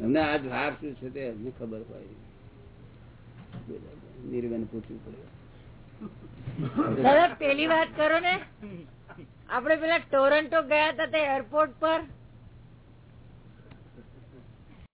એમને આ ભાર શું છે તે એમને ખબર હોય. નિર્વન પૂછવું પડે. દાદા પેલી વાત કરો ને. આપડે પેલા ટોરન્ટો ગયા હતા તે એરપોર્ટ પર.